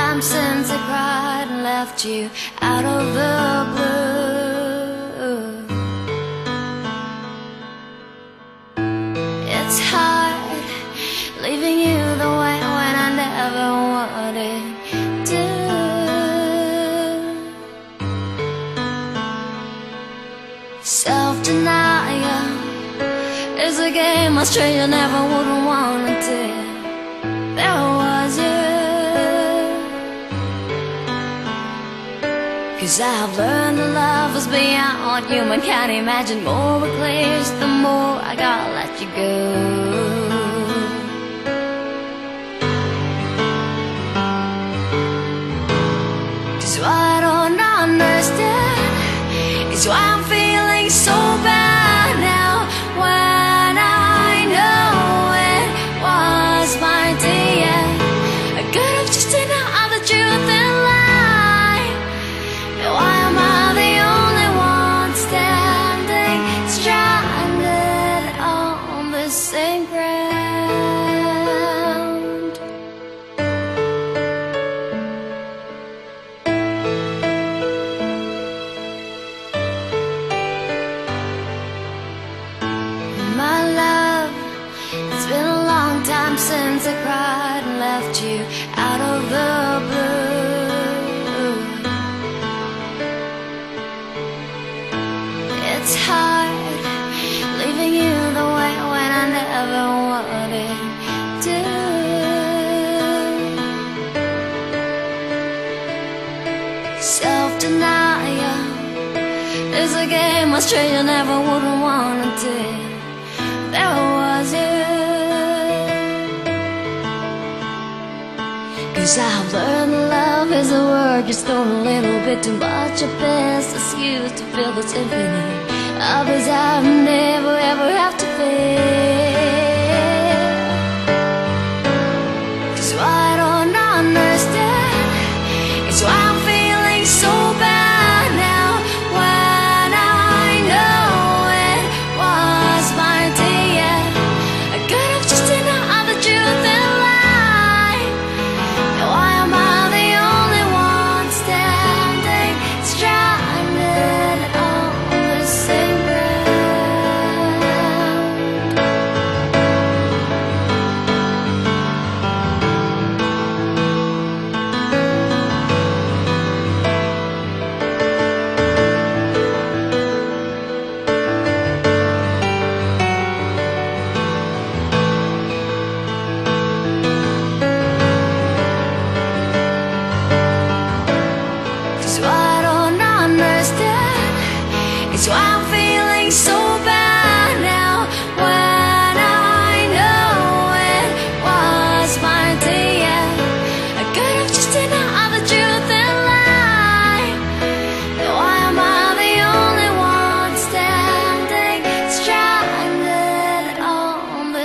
time since I cried and left you out of the blue. It's hard leaving you the way when I never wanted to. Self denial is a game a stranger never would want to. Cause I've learned that love is beyond human can imagine. More it clears, the more I gotta let you go. Cause what I don't understand is why I'm feeling since I cried and left you out of the blue. It's hard leaving you the way when I never wanted to. Self denial is a game a stranger never would have wanted to. There Cause I've learned love is a word just thrown a little bit too much. A best excuse to fill the symphony of desire I never ever have to feel.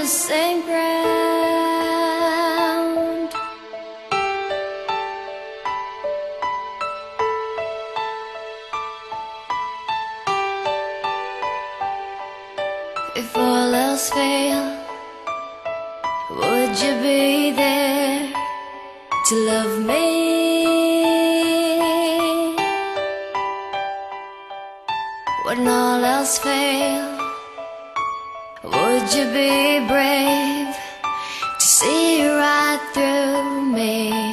The same ground? If all else failed, would you be there to love me? When all else failed, would you be brave to see right through me?